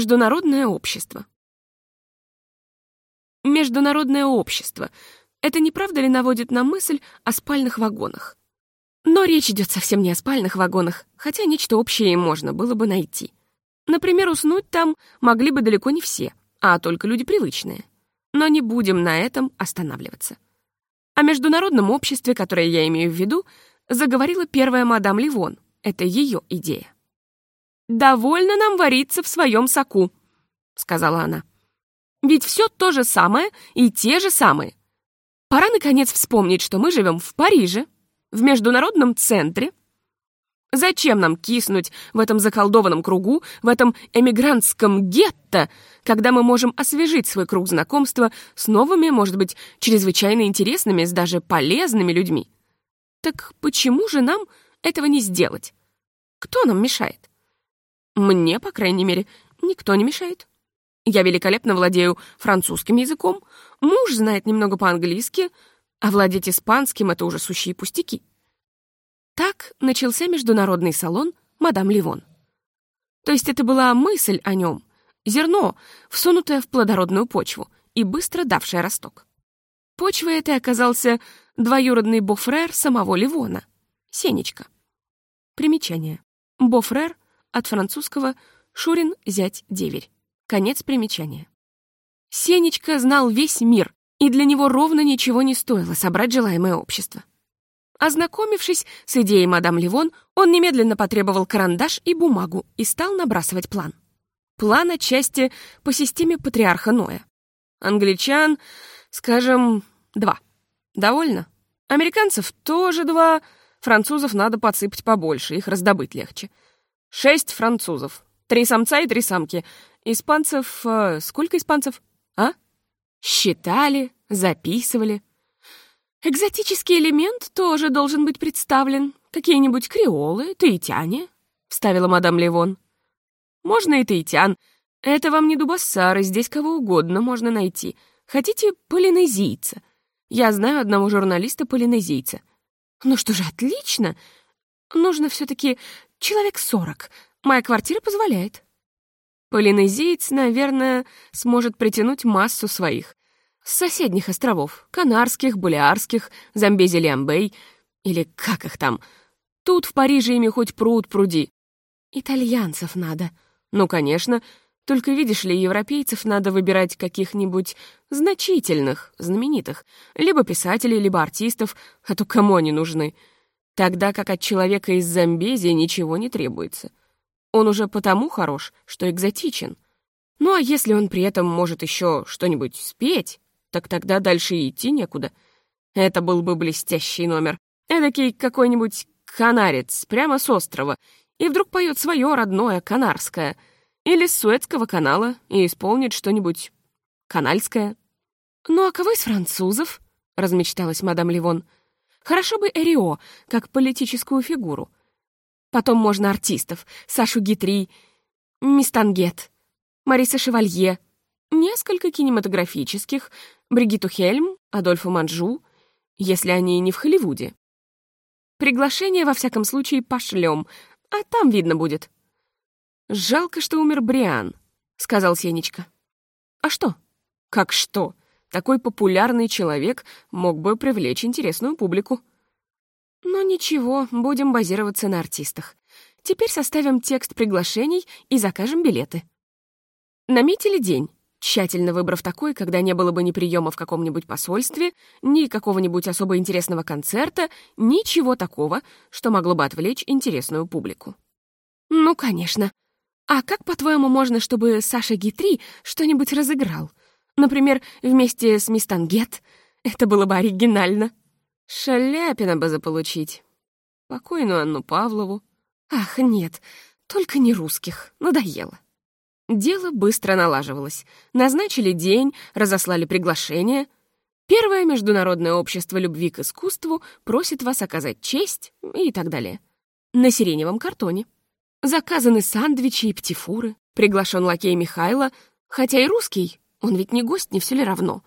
Международное общество. Международное общество. Это не правда ли наводит на мысль о спальных вагонах? Но речь идет совсем не о спальных вагонах, хотя нечто общее им можно было бы найти. Например, уснуть там могли бы далеко не все, а только люди привычные. Но не будем на этом останавливаться. О международном обществе, которое я имею в виду, заговорила первая мадам Ливон. Это ее идея. «Довольно нам вариться в своем соку», — сказала она. «Ведь все то же самое и те же самые. Пора, наконец, вспомнить, что мы живем в Париже, в международном центре. Зачем нам киснуть в этом заколдованном кругу, в этом эмигрантском гетто, когда мы можем освежить свой круг знакомства с новыми, может быть, чрезвычайно интересными, с даже полезными людьми? Так почему же нам этого не сделать? Кто нам мешает? Мне, по крайней мере, никто не мешает. Я великолепно владею французским языком, муж знает немного по-английски, а владеть испанским — это уже сущие пустяки. Так начался международный салон «Мадам Ливон». То есть это была мысль о нем, зерно, всунутое в плодородную почву и быстро давшее росток. Почвой этой оказался двоюродный бофрер самого Ливона — Сенечка. Примечание. Бофрер от французского «Шурин, зять, деверь». Конец примечания. Сенечка знал весь мир, и для него ровно ничего не стоило собрать желаемое общество. Ознакомившись с идеей мадам Ливон, он немедленно потребовал карандаш и бумагу и стал набрасывать план. План отчасти по системе патриарха Ноя. Англичан, скажем, два. Довольно? Американцев тоже два. Французов надо подсыпать побольше, их раздобыть легче. Шесть французов. Три самца и три самки. Испанцев... Э, сколько испанцев? А? Считали, записывали. Экзотический элемент тоже должен быть представлен. Какие-нибудь креолы, таитяне, — вставила мадам Левон. Можно и таитян. Это вам не дубассары, здесь кого угодно можно найти. Хотите полинезийца? Я знаю одного журналиста-полинезийца. Ну что же, отлично. Нужно все таки человек сорок. Моя квартира позволяет. Полинезиец, наверное, сможет притянуть массу своих. С соседних островов. Канарских, Булиарских, Замбези-Лиамбей. Или как их там. Тут в Париже ими хоть пруд пруди. Итальянцев надо. Ну, конечно. Только, видишь ли, европейцев надо выбирать каких-нибудь значительных, знаменитых. Либо писателей, либо артистов, а то кому они нужны. Тогда как от человека из Замбези ничего не требуется. Он уже потому хорош, что экзотичен. Ну а если он при этом может еще что-нибудь спеть, так тогда дальше идти некуда. Это был бы блестящий номер. Эдакий какой-нибудь канарец прямо с острова, и вдруг поет свое родное канарское, или с Суэцкого канала и исполнит что-нибудь канальское. «Ну а кого из французов?» — размечталась мадам Ливон. «Хорошо бы Эрио, как политическую фигуру. Потом можно артистов. Сашу Гитри, Мистангет, Мариса Шевалье, несколько кинематографических, Бригиту Хельм, Адольфу Манжу, если они не в Холливуде. Приглашение, во всяком случае, пошлем, а там видно будет. «Жалко, что умер Бриан», — сказал Сенечка. «А что?» «Как что? Такой популярный человек мог бы привлечь интересную публику». Но ничего, будем базироваться на артистах. Теперь составим текст приглашений и закажем билеты. Наметили день, тщательно выбрав такой, когда не было бы ни приема в каком-нибудь посольстве, ни какого-нибудь особо интересного концерта, ничего такого, что могло бы отвлечь интересную публику. Ну, конечно. А как, по-твоему, можно, чтобы Саша Гитри что-нибудь разыграл? Например, вместе с Мисс Тангет? Это было бы оригинально. Шаляпина бы заполучить. Покойную Анну Павлову. Ах, нет, только не русских. Надоело. Дело быстро налаживалось. Назначили день, разослали приглашение. Первое международное общество любви к искусству просит вас оказать честь и так далее. На сиреневом картоне. Заказаны сандвичи и птифуры. Приглашен лакей Михайла, хотя и русский, он ведь не гость, не все ли равно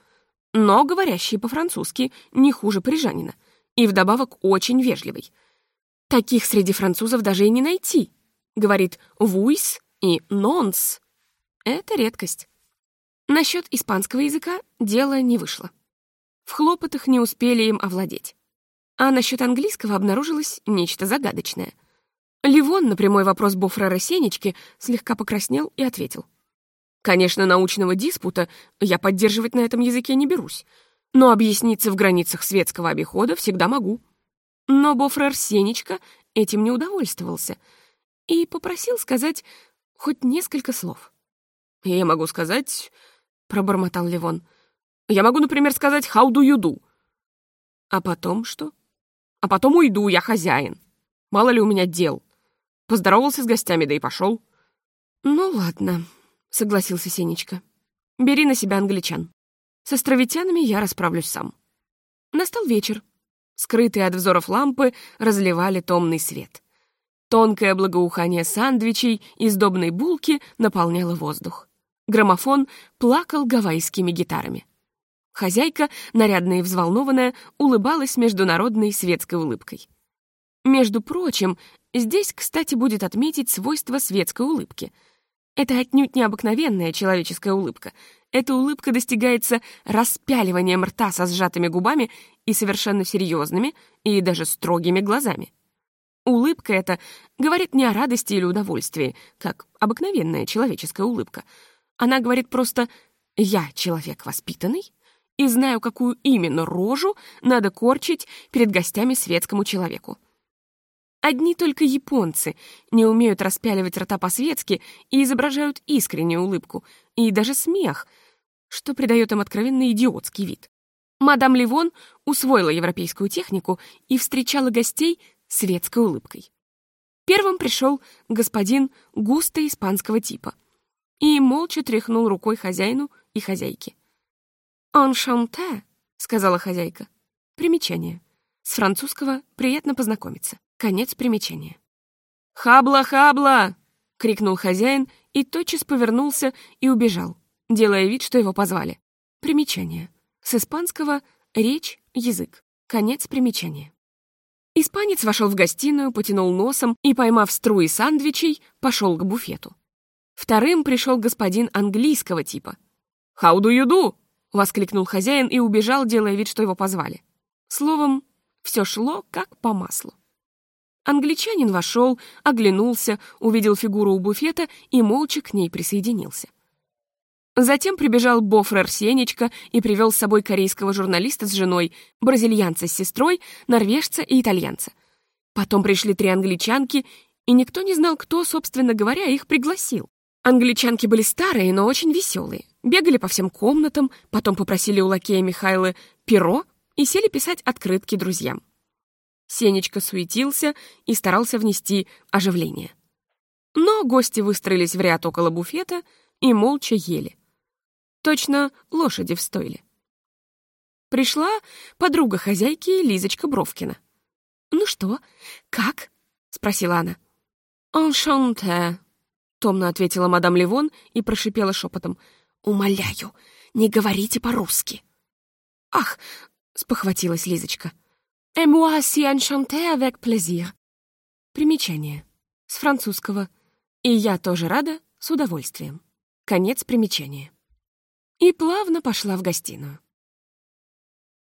но говорящий по-французски не хуже парижанина, и вдобавок очень вежливый. Таких среди французов даже и не найти. Говорит «вуйс» и «нонс». Это редкость. Насчет испанского языка дело не вышло. В хлопотах не успели им овладеть. А насчет английского обнаружилось нечто загадочное. Ливон на прямой вопрос Бофрера Сенечки слегка покраснел и ответил. «Конечно, научного диспута я поддерживать на этом языке не берусь, но объясниться в границах светского обихода всегда могу». Но Бофрер Сенечка этим не удовольствовался и попросил сказать хоть несколько слов. «Я могу сказать...» — пробормотал Ливон. «Я могу, например, сказать «how do you do?» А потом что? А потом уйду, я хозяин. Мало ли у меня дел. Поздоровался с гостями, да и пошел. «Ну ладно», — согласился Сенечка. «Бери на себя англичан. С островитянами я расправлюсь сам». Настал вечер. Скрытые от взоров лампы разливали томный свет. Тонкое благоухание сандвичей и сдобной булки наполняло воздух. Граммофон плакал гавайскими гитарами. Хозяйка, нарядная и взволнованная, улыбалась международной светской улыбкой. Между прочим, здесь, кстати, будет отметить свойство светской улыбки. Это отнюдь необыкновенная человеческая улыбка. Эта улыбка достигается распяливанием рта со сжатыми губами и совершенно серьезными и даже строгими глазами. Улыбка эта говорит не о радости или удовольствии, как обыкновенная человеческая улыбка. Она говорит просто «я человек воспитанный» и знаю, какую именно рожу надо корчить перед гостями светскому человеку. Одни только японцы не умеют распяливать рта по-светски и изображают искреннюю улыбку и даже смех, что придает им откровенно идиотский вид. Мадам Ливон усвоила европейскую технику и встречала гостей светской улыбкой. Первым пришел господин густо испанского типа и молча тряхнул рукой хозяину и хозяйке. «Enchantée», — сказала хозяйка. Примечание. С французского «приятно познакомиться». Конец примечания. «Хабла, хабла!» — крикнул хозяин и тотчас повернулся и убежал, делая вид, что его позвали. Примечание. С испанского «речь», «язык». Конец примечания. Испанец вошел в гостиную, потянул носом и, поймав струи сандвичей, пошел к буфету. Вторым пришел господин английского типа. «How do you do?» — воскликнул хозяин и убежал, делая вид, что его позвали. Словом, все шло как по маслу. Англичанин вошел, оглянулся, увидел фигуру у буфета и молча к ней присоединился. Затем прибежал Бофрер Сенечка и привел с собой корейского журналиста с женой, бразильянца с сестрой, норвежца и итальянца. Потом пришли три англичанки, и никто не знал, кто, собственно говоря, их пригласил. Англичанки были старые, но очень веселые. Бегали по всем комнатам, потом попросили у лакея Михайлы перо и сели писать открытки друзьям. Сенечка суетился и старался внести оживление. Но гости выстроились в ряд около буфета и молча ели. Точно лошади в стойле. Пришла подруга хозяйки Лизочка Бровкина. «Ну что, как?» — спросила она. «Enchanté», — томно ответила мадам Ливон и прошипела шепотом. «Умоляю, не говорите по-русски». «Ах!» — спохватилась Лизочка. «Et moi si enchanté avec plaisir». Примечание. С французского. «И я тоже рада с удовольствием». Конец примечания и плавно пошла в гостиную.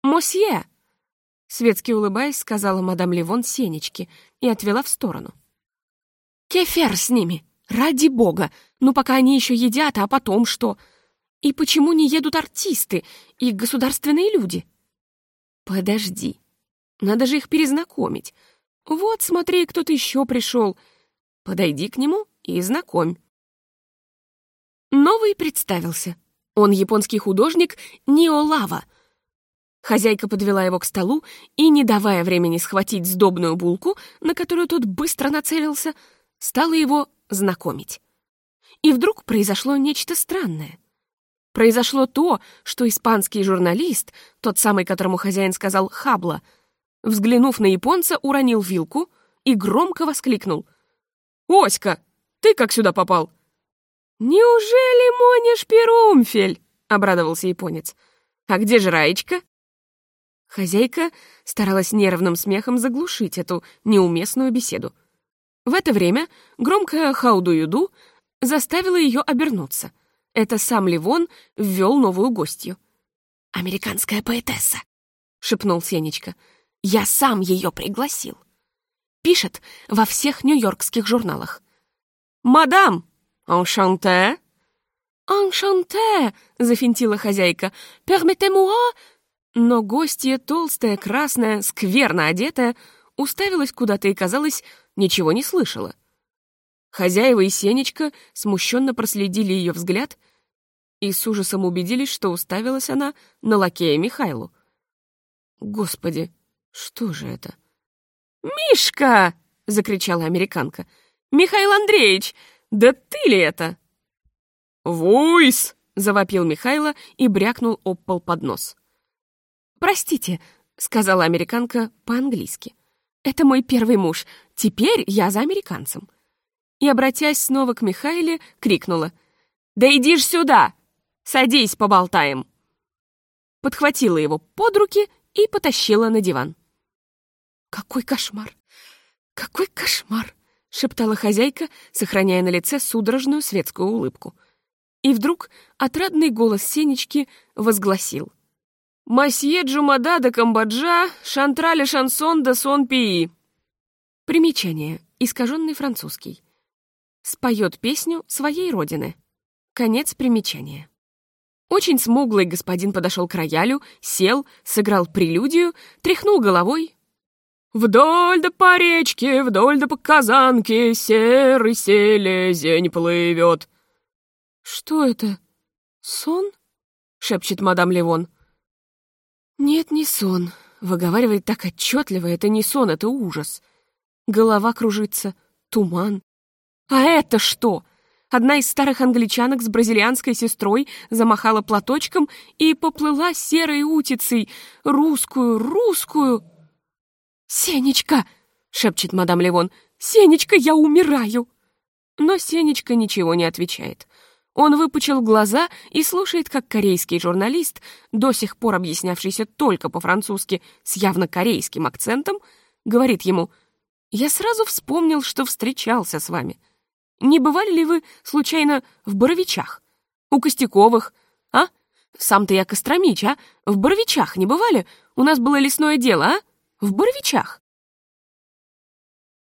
«Мосье!» — светски улыбаясь, сказала мадам Левон Сенечке и отвела в сторону. «Кефер с ними! Ради бога! Ну, пока они еще едят, а потом что? И почему не едут артисты и государственные люди?» «Подожди, надо же их перезнакомить. Вот, смотри, кто-то еще пришел. Подойди к нему и знакомь». Новый представился. Он японский художник Ниолава. Хозяйка подвела его к столу и, не давая времени схватить сдобную булку, на которую тот быстро нацелился, стала его знакомить. И вдруг произошло нечто странное. Произошло то, что испанский журналист, тот самый, которому хозяин сказал «хабла», взглянув на японца, уронил вилку и громко воскликнул. «Оська, ты как сюда попал?» «Неужели Моня Шпирумфель?» — обрадовался японец. «А где же Раечка?» Хозяйка старалась нервным смехом заглушить эту неуместную беседу. В это время громкая «Хауду-юду» заставила ее обернуться. Это сам Ливон ввел новую гостью. «Американская поэтесса», — шепнул Сенечка. «Я сам ее пригласил». Пишет во всех нью-йоркских журналах. «Мадам, «Аншанте?» «Аншанте!» — зафинтила хозяйка. «Перметемуа!» Но гостья, толстая, красная, скверно одетая, уставилась куда-то и, казалось, ничего не слышала. Хозяева и Сенечка смущенно проследили ее взгляд и с ужасом убедились, что уставилась она на лакея Михайлу. «Господи, что же это?» «Мишка!» — закричала американка. «Михаил Андреевич, да ты ли это?» «Вуйс!» — завопил Михайло и брякнул об пол под нос. «Простите», — сказала американка по-английски. «Это мой первый муж. Теперь я за американцем». И, обратясь снова к Михайле, крикнула. «Да иди ж сюда! Садись, поболтаем!» Подхватила его под руки и потащила на диван. «Какой кошмар! Какой кошмар!» — шептала хозяйка, сохраняя на лице судорожную светскую улыбку. И вдруг отрадный голос Сенечки возгласил. «Масье Джумада де Камбоджа, шантрали шансон де сон пии». Примечание. Искаженный французский. Споет песню своей родины. Конец примечания. Очень смуглый господин подошел к роялю, сел, сыграл прелюдию, тряхнул головой, Вдоль да по речке, вдоль да по казанке Серый селезень плывет. «Что это? Сон?» — шепчет мадам Левон. «Нет, не сон», — выговаривает так отчетливо. «Это не сон, это ужас. Голова кружится, туман. А это что?» Одна из старых англичанок с бразильянской сестрой замахала платочком и поплыла серой утицей, русскую, русскую. «Сенечка!» — шепчет мадам Левон. «Сенечка, я умираю!» Но Сенечка ничего не отвечает. Он выпучил глаза и слушает, как корейский журналист, до сих пор объяснявшийся только по-французски с явно корейским акцентом, говорит ему, «Я сразу вспомнил, что встречался с вами. Не бывали ли вы, случайно, в Боровичах? У Костяковых? А? Сам-то я Костромич, а? В Боровичах не бывали? У нас было лесное дело, а?» В Боровичах.